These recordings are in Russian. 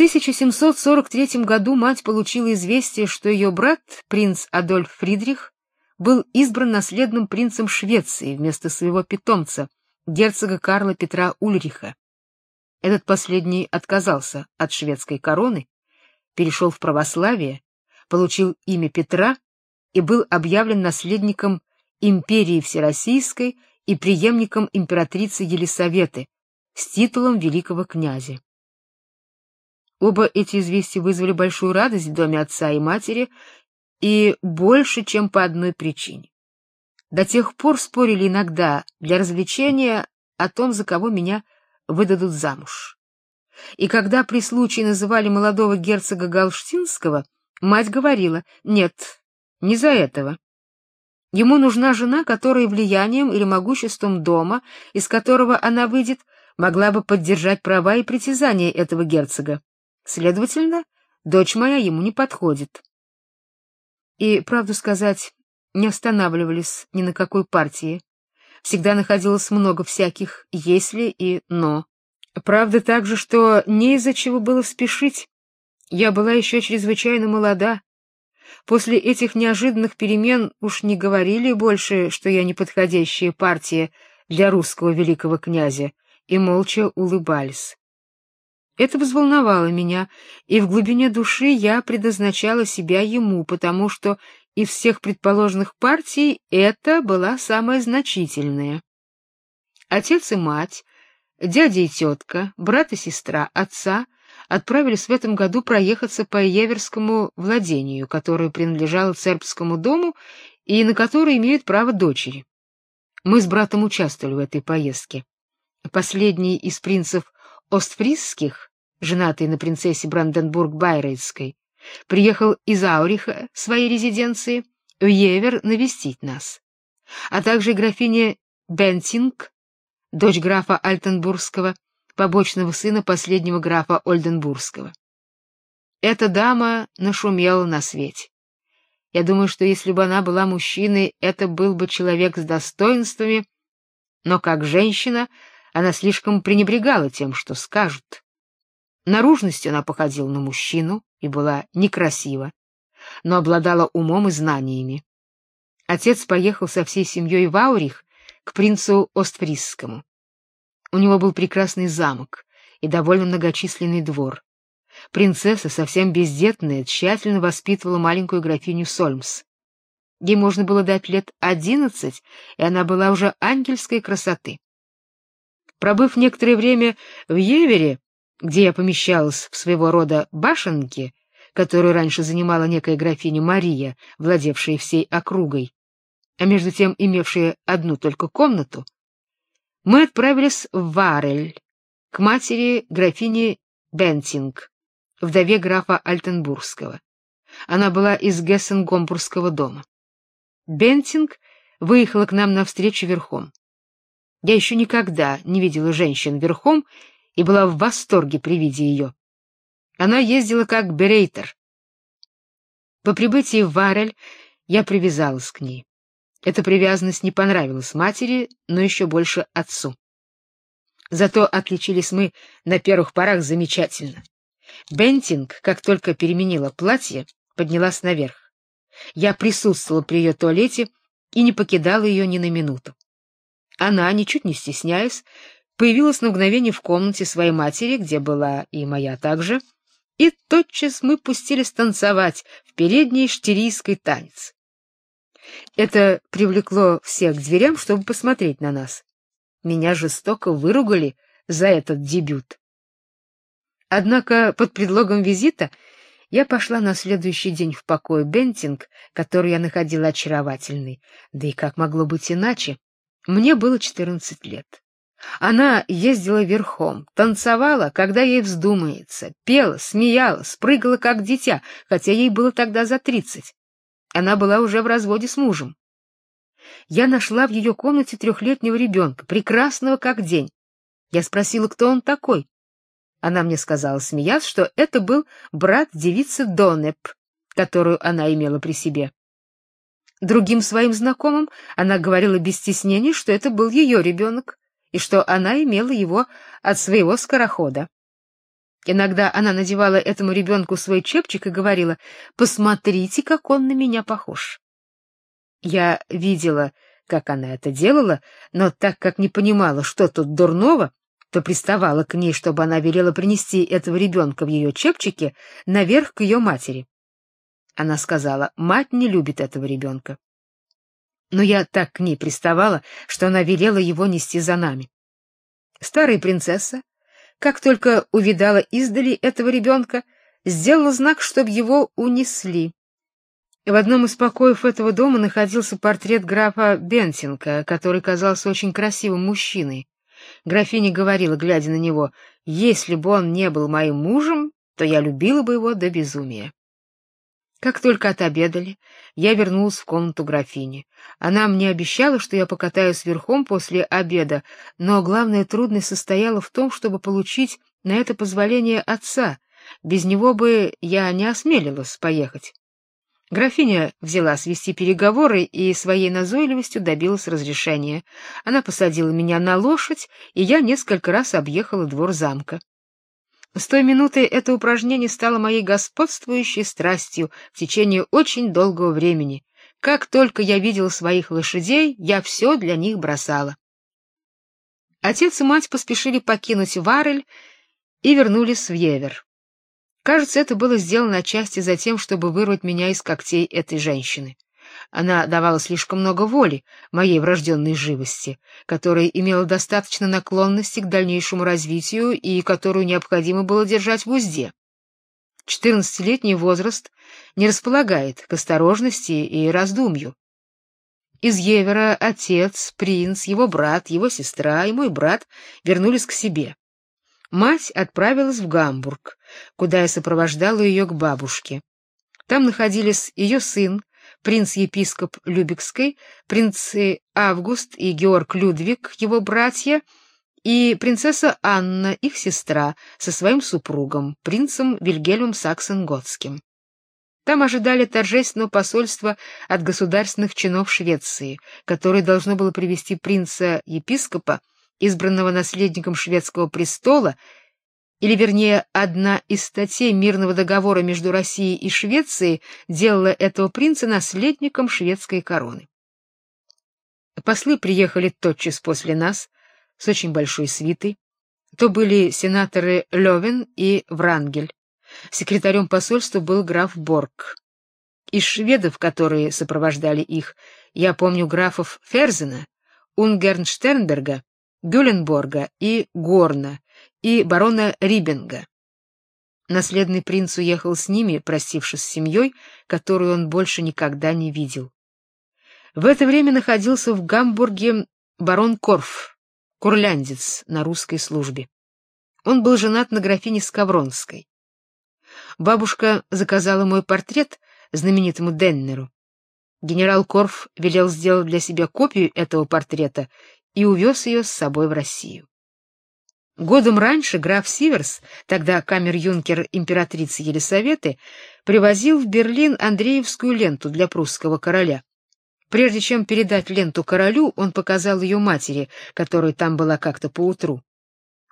1743 году мать получила известие, что ее брат, принц Адольф Фридрих, был избран наследным принцем Швеции вместо своего питомца, герцога Карла Петра Ульриха. Этот последний отказался от шведской короны, перешел в православие, получил имя Петра и был объявлен наследником империи всероссийской и преемником императрицы Елисаветы с титулом великого князя. Оба эти известия вызвали большую радость в доме отца и матери, и больше, чем по одной причине. До тех пор спорили иногда для развлечения о том, за кого меня выдадут замуж. И когда при случае называли молодого герцога Галштинского, мать говорила: "Нет, не за этого. Ему нужна жена, которая влиянием или могуществом дома, из которого она выйдет, могла бы поддержать права и притязания этого герцога. Следовательно, дочь моя ему не подходит". И правду сказать, не останавливались ни на какой партии. Всегда находилось много всяких если и но. Правда также, что не из-за чего было спешить. Я была еще чрезвычайно молода. После этих неожиданных перемен уж не говорили больше, что я неподходящая партия для русского великого князя, и молча улыбались. Это взволновало меня, и в глубине души я предназначала себя ему, потому что из всех предположенных партий эта была самая значительная. Отец и мать Дядя и тетка, брат и сестра отца отправились в этом году проехаться по Еверскому владению, которое принадлежало Цербскому дому и на которое имеют право дочери. Мы с братом участвовали в этой поездке. Последний из принцев Остфрисских, женатый на принцессе Бранденбург-Байрейтской, приехал из Ауриха, своей резиденции, в Евер навестить нас, а также графиня Бентинг дочь графа Альтенбургского, побочного сына последнего графа Ольденбургского. Эта дама нашумела на свете. Я думаю, что если бы она была мужчиной, это был бы человек с достоинствами, но как женщина она слишком пренебрегала тем, что скажут. Наружностью она походила на мужчину и была некрасива, но обладала умом и знаниями. Отец поехал со всей семьей в Аурих к принцу Остфрисскому. У него был прекрасный замок и довольно многочисленный двор. Принцесса, совсем бездетная, тщательно воспитывала маленькую графиню Сольмс. Ей можно было дать лет одиннадцать, и она была уже ангельской красоты. Пробыв некоторое время в Евере, где я помещалась в своего рода башенке, которую раньше занимала некая графиня Мария, владевшая всей округой, а между тем имевшая одну только комнату, мы отправились в Варель к матери графини Бентинг, вдове графа Альтенбургского. Она была из Гессен-Гомбургского дома. Бентинг выехала к нам навстречу верхом. Я еще никогда не видела женщин верхом и была в восторге при виде ее. Она ездила как берейтер. По прибытии в Варель я привязалась к ней. Эта привязанность не понравилась матери, но еще больше отцу. Зато отличились мы на первых порах замечательно. Бентинг, как только переменила платье, поднялась наверх. Я присутствовала при ее туалете и не покидала ее ни на минуту. Она, ничуть не стесняясь, появилась на мгновение в комнате своей матери, где была и моя также, и тотчас мы пустились танцевать в передней штирийской танец. Это привлекло всех к дверям, чтобы посмотреть на нас. Меня жестоко выругали за этот дебют. Однако под предлогом визита я пошла на следующий день в покой Бентинг, который я находила очаровательный. Да и как могло быть иначе? Мне было четырнадцать лет. Она ездила верхом, танцевала, когда ей вздумается, пела, смеялась, прыгала как дитя, хотя ей было тогда за тридцать. Она была уже в разводе с мужем. Я нашла в ее комнате трехлетнего ребенка, прекрасного как день. Я спросила, кто он такой. Она мне сказала, смеясь, что это был брат девицы Донеп, которую она имела при себе. Другим своим знакомым она говорила без стеснения, что это был ее ребенок и что она имела его от своего скорохода. Иногда она надевала этому ребенку свой чепчик и говорила: "Посмотрите, как он на меня похож". Я видела, как она это делала, но так как не понимала, что тут дурного, то приставала к ней, чтобы она велела принести этого ребенка в ее чепчике наверх к ее матери. Она сказала: "Мать не любит этого ребенка». Но я так к ней приставала, что она велела его нести за нами. Старая принцесса, как только увидала издали этого ребенка, сделала знак, чтобы его унесли. В одном из покоев этого дома находился портрет графа Бентинга, который казался очень красивым мужчиной. Графиня говорила, глядя на него: "Если бы он не был моим мужем, то я любила бы его до безумия". Как только отобедали, я вернулась в комнату графини. Она мне обещала, что я покатаюсь верхом после обеда, но главная трудность состояла в том, чтобы получить на это позволение отца. Без него бы я не осмелилась поехать. Графиня взяла свести переговоры и своей назойливостью добилась разрешения. Она посадила меня на лошадь, и я несколько раз объехала двор замка. С той минуты это упражнение стало моей господствующей страстью в течение очень долгого времени. Как только я видела своих лошадей, я все для них бросала. Отец и мать поспешили покинуть Варель и вернулись в Евер. Кажется, это было сделано отчасти за тем, чтобы вырвать меня из когтей этой женщины. Она давала слишком много воли моей врожденной живости, которая имела достаточно наклонности к дальнейшему развитию и которую необходимо было держать в узде. Четырнадцатилетний возраст не располагает к осторожности и раздумью. Из Евера отец, принц, его брат, его сестра и мой брат вернулись к себе. Мать отправилась в Гамбург, куда я сопровождала ее к бабушке. Там находились ее сын, принц-епископ Любекской, принцы Август и Георг Людвиг, его братья, и принцесса Анна, их сестра, со своим супругом, принцем Вильгельмом Саксен-Готским. Там ожидали торжественного посольства от государственных чинов Швеции, которое должно было привести принца-епископа, избранного наследником шведского престола, или вернее, одна из статей мирного договора между Россией и Швецией делала этого принца наследником шведской короны. Послы приехали тотчас после нас с очень большой свитой. То были сенаторы Лёвен и Врангель. Секретарем посольства был граф Борг. Из шведов, которые сопровождали их, я помню графов Ферзена, Унгернштернберга, Гюленборга и Горна, и барона Рибенга. Наследный принц уехал с ними, простившись с семьей, которую он больше никогда не видел. В это время находился в Гамбурге барон Корф, курляндец на русской службе. Он был женат на графине Скавронской. Бабушка заказала мой портрет знаменитому Деннеру. Генерал Корф велел сделать для себя копию этого портрета и увез ее с собой в Россию. Годом раньше граф Сиверс, тогда камер-юнкер императрицы Елисаветы, привозил в Берлин Андреевскую ленту для прусского короля. Прежде чем передать ленту королю, он показал ее матери, которая там была как-то поутру.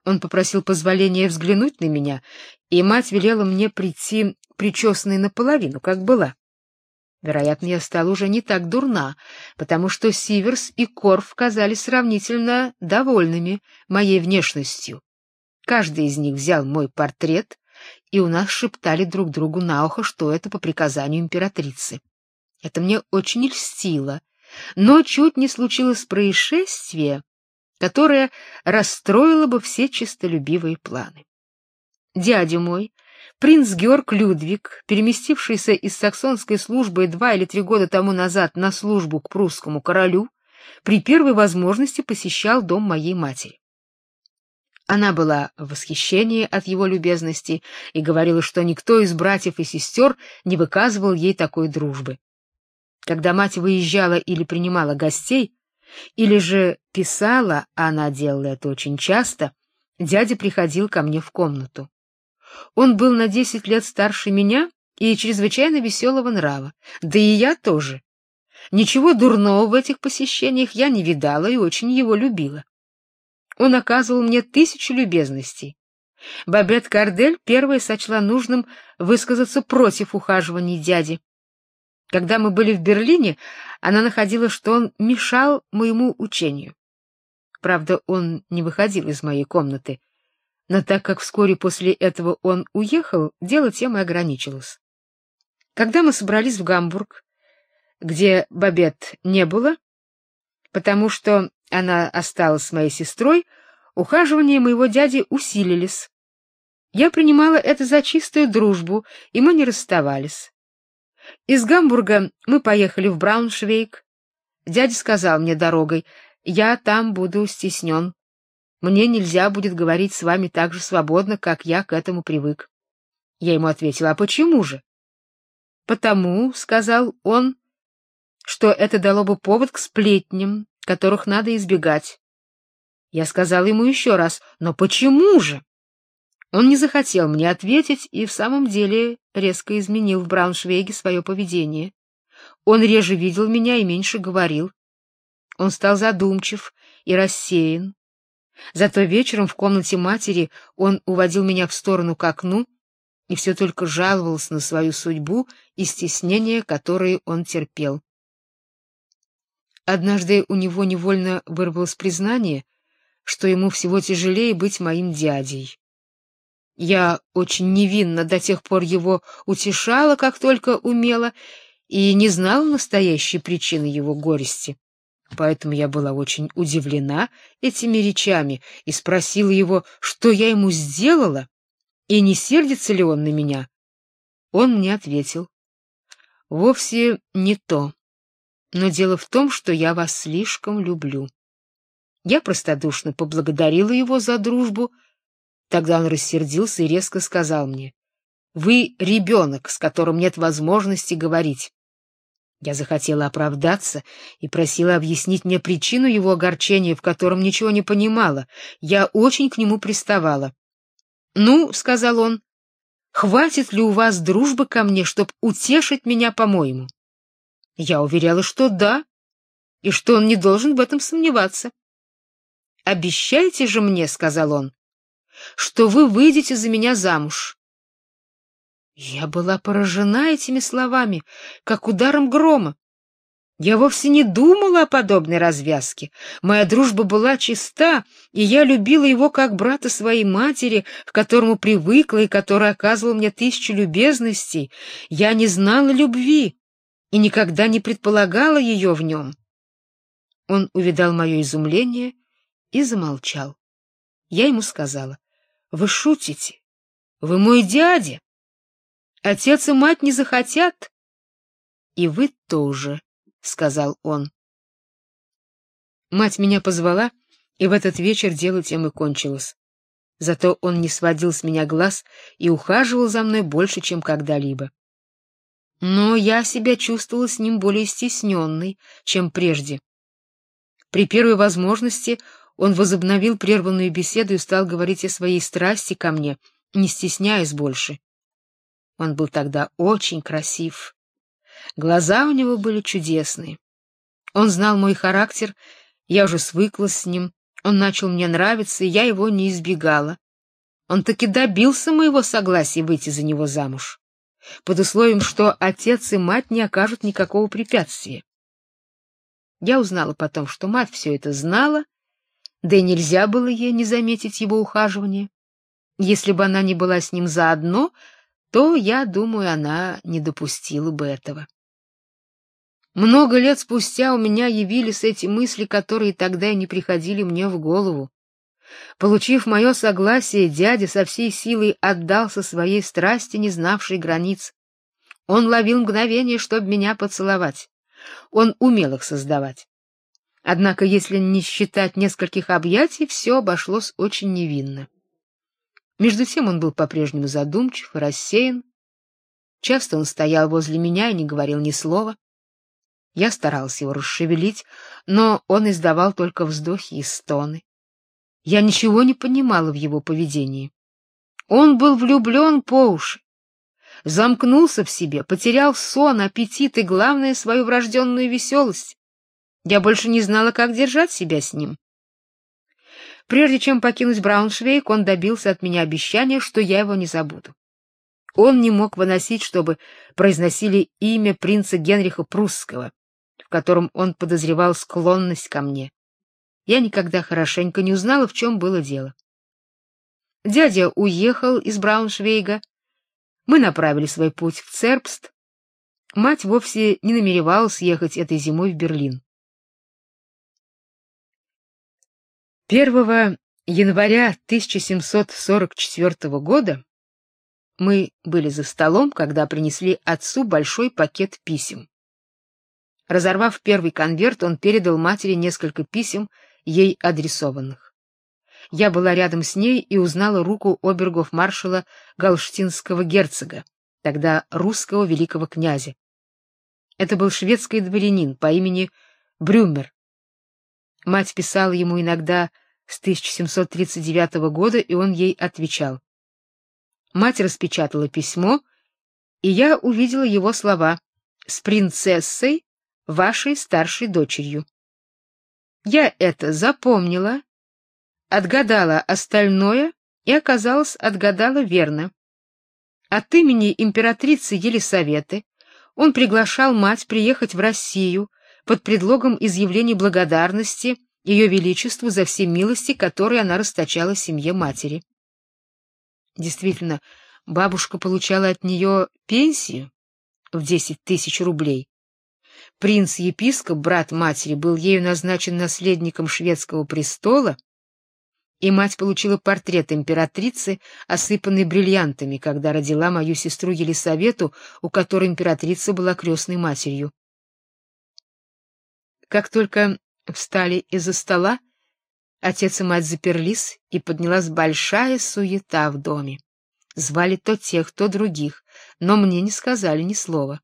Он попросил позволения взглянуть на меня, и мать велела мне прийти причесанной наполовину, как была. Вероятно, я стала уже не так дурна, потому что Сиверс и Корф казались сравнительно довольными моей внешностью. Каждый из них взял мой портрет, и у нас шептали друг другу на ухо, что это по приказанию императрицы. Это мне очень льстило, но чуть не случилось происшествие, которое расстроило бы все честолюбивые планы. Дядя мой Принц Георг Людвиг, переместившийся из саксонской службы два или три года тому назад на службу к прусскому королю, при первой возможности посещал дом моей матери. Она была в восхищении от его любезности и говорила, что никто из братьев и сестер не выказывал ей такой дружбы. Когда мать выезжала или принимала гостей, или же писала, а она делала это очень часто, дядя приходил ко мне в комнату. Он был на десять лет старше меня и чрезвычайно веселого нрава, да и я тоже. Ничего дурного в этих посещениях я не видала и очень его любила. Он оказывал мне тысячи любезностей. Бабет Кардель первая сочла нужным высказаться против ухаживаний дяди. Когда мы были в Берлине, она находила, что он мешал моему учению. Правда, он не выходил из моей комнаты, но так как вскоре после этого он уехал, дело тем и ограничилось. Когда мы собрались в Гамбург, где Бабет не было, потому что она осталась с моей сестрой, ухаживания моего дяди усилились. Я принимала это за чистую дружбу, и мы не расставались. Из Гамбурга мы поехали в Брауншвейг. Дядя сказал мне дорогой: "Я там буду стеснен. Мне нельзя будет говорить с вами так же свободно, как я к этому привык". Я ему ответила: "А почему же?" "Потому", сказал он, "что это дало бы повод к сплетням, которых надо избегать". Я сказал ему еще раз: "Но почему же?" Он не захотел мне ответить и в самом деле резко изменил в Брауншвейге свое поведение. Он реже видел меня и меньше говорил. Он стал задумчив и рассеян. Зато вечером в комнате матери он уводил меня в сторону к окну и все только жаловался на свою судьбу и стеснения, которые он терпел. Однажды у него невольно вырвалось признание, что ему всего тяжелее быть моим дядей. Я очень невинно до тех пор его утешала, как только умела, и не знала настоящей причины его горести. Поэтому я была очень удивлена этими речами и спросила его, что я ему сделала и не сердится ли он на меня. Он мне ответил: "Вовсе не то. Но дело в том, что я вас слишком люблю". Я простодушно поблагодарила его за дружбу Тогда он рассердился и резко сказал мне: "Вы ребенок, с которым нет возможности говорить". Я захотела оправдаться и просила объяснить мне причину его огорчения, в котором ничего не понимала. Я очень к нему приставала. "Ну", сказал он, "хватит ли у вас дружбы ко мне, чтобы утешить меня, по-моему?" Я уверяла, что да, и что он не должен в этом сомневаться. "Обещайте же мне", сказал он, что вы выйдете за меня замуж. Я была поражена этими словами, как ударом грома. Я вовсе не думала о подобной развязке. Моя дружба была чиста, и я любила его как брата своей матери, к которому привыкла и который оказывал мне тысячу любезностей. Я не знала любви и никогда не предполагала ее в нем. Он увидал мое изумление и замолчал. Я ему сказала: вы шутите? Вы мой дядя. Отец и мать не захотят. И вы тоже, сказал он. Мать меня позвала, и в этот вечер дело тем и кончилось. Зато он не сводил с меня глаз и ухаживал за мной больше, чем когда-либо. Но я себя чувствовала с ним более стесненной, чем прежде. При первой возможности он возобновил прерванную беседу и стал говорить о своей страсти ко мне, не стесняясь больше. Он был тогда очень красив. Глаза у него были чудесные. Он знал мой характер, я уже свыклась с ним. Он начал мне нравиться, и я его не избегала. Он таки добился моего согласия выйти за него замуж, под условием, что отец и мать не окажут никакого препятствия. Я узнала потом, что мать все это знала да и нельзя было ей не заметить его ухаживания. Если бы она не была с ним заодно, то, я думаю, она не допустила бы этого. Много лет спустя у меня явились эти мысли, которые тогда и не приходили мне в голову. Получив мое согласие, дядя со всей силой отдался своей страсти, не знавшей границ. Он ловил мгновение, чтобы меня поцеловать. Он умел их создавать. Однако, если не считать нескольких объятий, все обошлось очень невинно. Между тем он был по-прежнему задумчив и рассеян. Часто он стоял возле меня и не говорил ни слова. Я старался его расшевелить, но он издавал только вздохи и стоны. Я ничего не понимала в его поведении. Он был влюблен по уши, замкнулся в себе, потерял сон, аппетит и, главное, свою врожденную веселость. Я больше не знала, как держать себя с ним. Прежде чем покинуть Брауншвейг, он добился от меня обещания, что я его не забуду. Он не мог выносить, чтобы произносили имя принца Генриха Прусского, в котором он подозревал склонность ко мне. Я никогда хорошенько не узнала, в чем было дело. Дядя уехал из Брауншвейга. Мы направили свой путь в Цербст. Мать вовсе не намеревалась ехать этой зимой в Берлин. 1 января 1744 года мы были за столом, когда принесли отцу большой пакет писем. Разорвав первый конверт, он передал матери несколько писем, ей адресованных. Я была рядом с ней и узнала руку обергов-маршала галштинского герцога, тогда русского великого князя. Это был шведский дворянин по имени Брюмер. Мать писала ему иногда с 1739 года, и он ей отвечал. Мать распечатала письмо, и я увидела его слова: "С принцессой, вашей старшей дочерью". Я это запомнила, отгадала остальное и оказалось, отгадала верно. От имени императрицы Елисаветы он приглашал мать приехать в Россию под предлогом изъявления благодарности ее величеству за все милости, которые она расточала семье матери. Действительно, бабушка получала от нее пенсию в десять тысяч рублей. Принц-епископ, брат матери, был ею назначен наследником шведского престола, и мать получила портрет императрицы, осыпанный бриллиантами, когда родила мою сестру Елисавету, у которой императрица была крестной матерью. Как только встали из-за стола, Отец и мать заперлись, и поднялась большая суета в доме. Звали то тех, то других, но мне не сказали ни слова.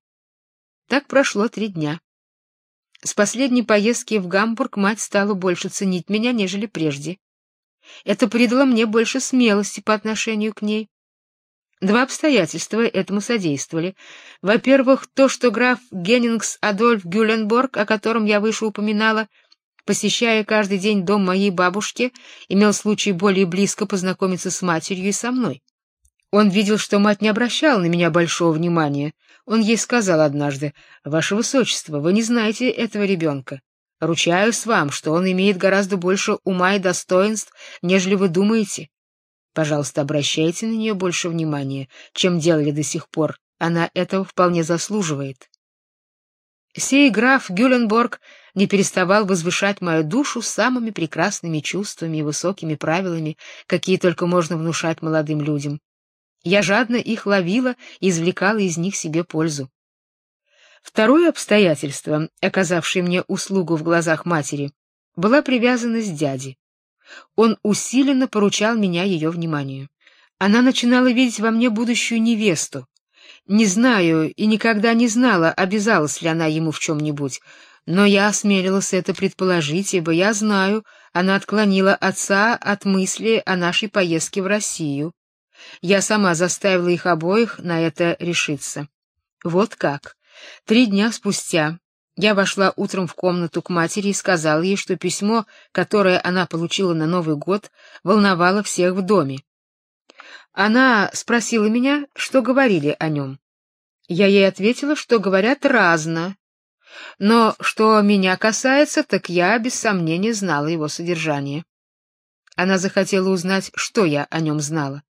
Так прошло три дня. С последней поездки в Гамбург мать стала больше ценить меня, нежели прежде. Это придало мне больше смелости по отношению к ней. Два обстоятельства этому содействовали. Во-первых, то, что граф Геннингс Адольф Гюленборг, о котором я выше упоминала, — посещая каждый день дом моей бабушки, имел случай более близко познакомиться с матерью и со мной. Он видел, что мать не обращала на меня большого внимания. Он ей сказал однажды: "Ваше высочество, вы не знаете этого ребенка. Ручаюсь вам, что он имеет гораздо больше ума и достоинств, нежели вы думаете. Пожалуйста, обращайте на нее больше внимания, чем делали до сих пор. Она этого вполне заслуживает". Сей граф Гюленборг не переставал возвышать мою душу самыми прекрасными чувствами и высокими правилами, какие только можно внушать молодым людям. Я жадно их ловила и извлекала из них себе пользу. Второе обстоятельство, оказавшее мне услугу в глазах матери, была привязанность дяди. Он усиленно поручал меня ее вниманию. Она начинала видеть во мне будущую невесту, не знаю и никогда не знала, обязалась ли она ему в чем-нибудь, но я осмелилась это предположить, ибо я знаю, она отклонила отца от мысли о нашей поездке в Россию. Я сама заставила их обоих на это решиться. Вот как. Три дня спустя я вошла утром в комнату к матери и сказала ей, что письмо, которое она получила на Новый год, волновало всех в доме. Она спросила меня, что говорили о нем. Я ей ответила, что говорят разно, но что меня касается, так я без сомнения знала его содержание. Она захотела узнать, что я о нем знала.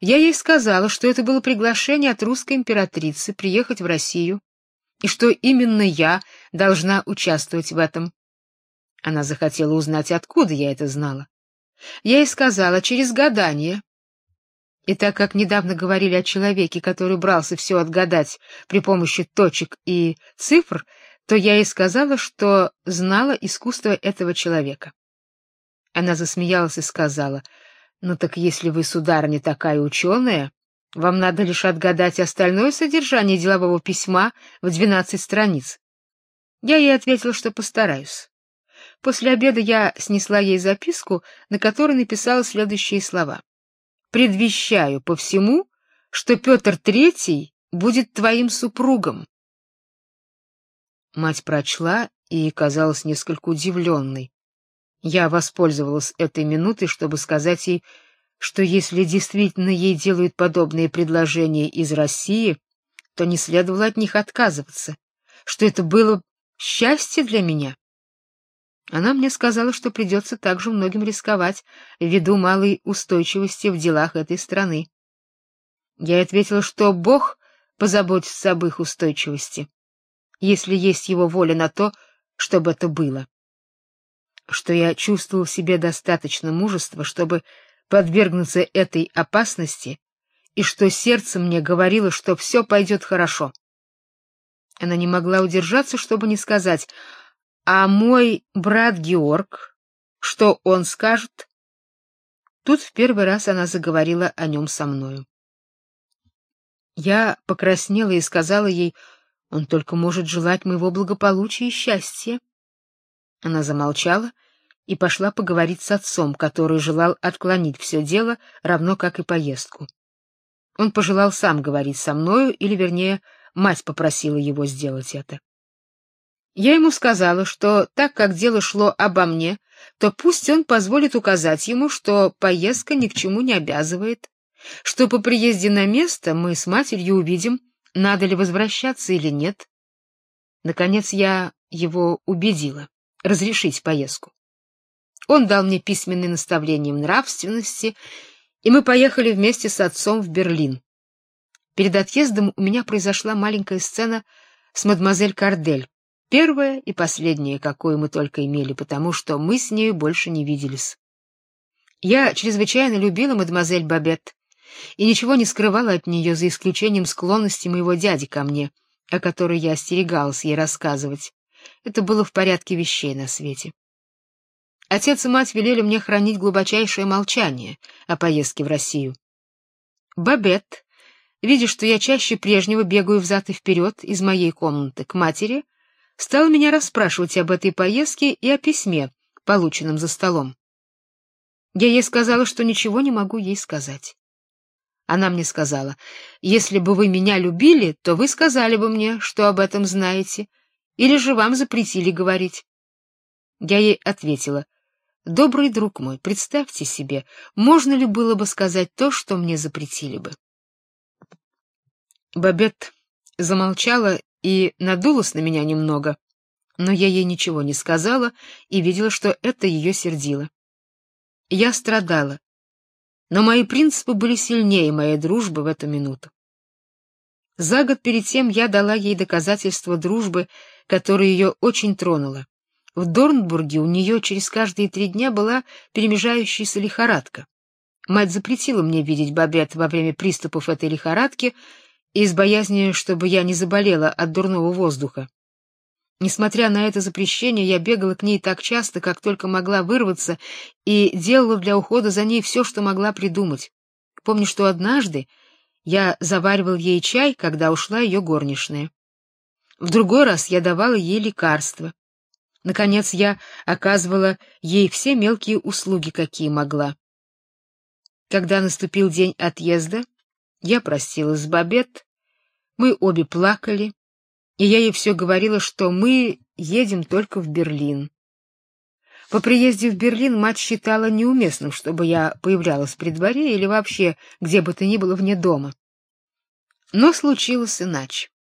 Я ей сказала, что это было приглашение от русской императрицы приехать в Россию, и что именно я должна участвовать в этом. Она захотела узнать, откуда я это знала. Я ей сказала через гадание, и так как недавно говорили о человеке, который брался все отгадать при помощи точек и цифр, то я и сказала, что знала искусство этого человека. Она засмеялась и сказала: "Ну так если вы сударыня такая ученая, вам надо лишь отгадать остальное содержание делового письма в двенадцать страниц". Я ей ответила, что постараюсь. После обеда я снесла ей записку, на которой написала следующие слова: предвещаю по всему, что Петр Третий будет твоим супругом. Мать прочла и казалась несколько удивленной. Я воспользовалась этой минутой, чтобы сказать ей, что если действительно ей делают подобные предложения из России, то не следовало от них отказываться, что это было счастье для меня. Она мне сказала, что придется также многим рисковать ввиду малой устойчивости в делах этой страны. Я ответила, что Бог позаботится об их устойчивости, если есть его воля на то, чтобы это было. Что я чувствовал в себе достаточно мужества, чтобы подвергнуться этой опасности, и что сердце мне говорило, что все пойдет хорошо. Она не могла удержаться, чтобы не сказать: "А мой брат Георг, что он скажет?" Тут в первый раз она заговорила о нем со мною. Я покраснела и сказала ей: "Он только может желать моего благополучия и счастья". Она замолчала и пошла поговорить с отцом, который желал отклонить все дело, равно как и поездку. Он пожелал сам говорить со мною, или вернее, мать попросила его сделать это. Я ему сказала, что так как дело шло обо мне, то пусть он позволит указать ему, что поездка ни к чему не обязывает, что по приезде на место мы с матерью увидим, надо ли возвращаться или нет. Наконец я его убедила разрешить поездку. Он дал мне письменные наставления в нравственности, и мы поехали вместе с отцом в Берлин. Перед отъездом у меня произошла маленькая сцена с мадемуазель Кардель, первая и последняя, какую мы только имели, потому что мы с ней больше не виделись. Я чрезвычайно любила мадемуазель Бабет и ничего не скрывала от нее, за исключением склонности моего дяди ко мне, о которой я остерегалась ей рассказывать. Это было в порядке вещей на свете. Отец и мать велели мне хранить глубочайшее молчание о поездке в Россию. Бабет, видя, что я чаще прежнего бегаю взад и вперед из моей комнаты к матери, стала меня расспрашивать об этой поездке и о письме, полученном за столом. Я ей сказала, что ничего не могу ей сказать. Она мне сказала: "Если бы вы меня любили, то вы сказали бы мне, что об этом знаете, или же вам запретили говорить". Я ей ответила: Добрый друг мой, представьте себе, можно ли было бы сказать то, что мне запретили бы? Бабет замолчала и надулась на меня немного, но я ей ничего не сказала и видела, что это ее сердило. Я страдала, но мои принципы были сильнее моей дружбы в эту минуту. За год перед тем я дала ей доказательство дружбы, которое ее очень тронуло. В Дорнбурге у нее через каждые три дня была перемежающаяся лихорадка. Мать запретила мне видеть Бабет во время приступов этой лихорадки из боязни, чтобы я не заболела от дурного воздуха. Несмотря на это запрещение, я бегала к ней так часто, как только могла вырваться, и делала для ухода за ней все, что могла придумать. Помню, что однажды я заваривал ей чай, когда ушла ее горничная. В другой раз я давала ей лекарства. Наконец я оказывала ей все мелкие услуги, какие могла. Когда наступил день отъезда, я простилась с Бабет. Мы обе плакали, и я ей все говорила, что мы едем только в Берлин. По приезде в Берлин мать считала неуместным, чтобы я появлялась при дворе или вообще где бы то ни было вне дома. Но случилось иначе.